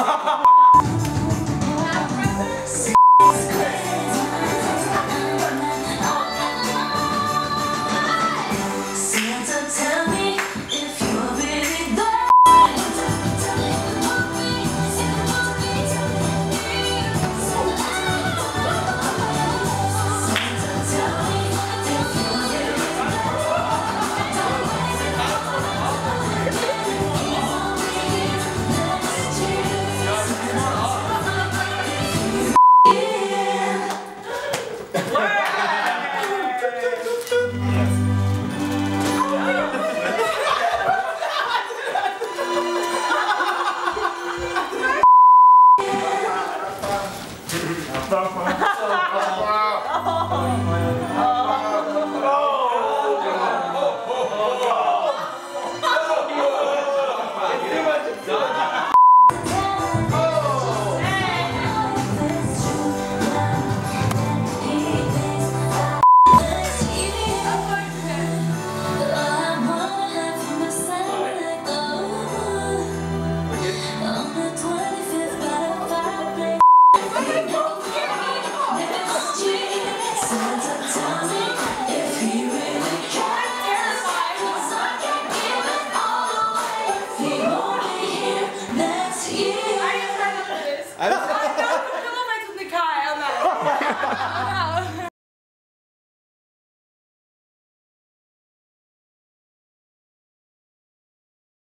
ハハハハ!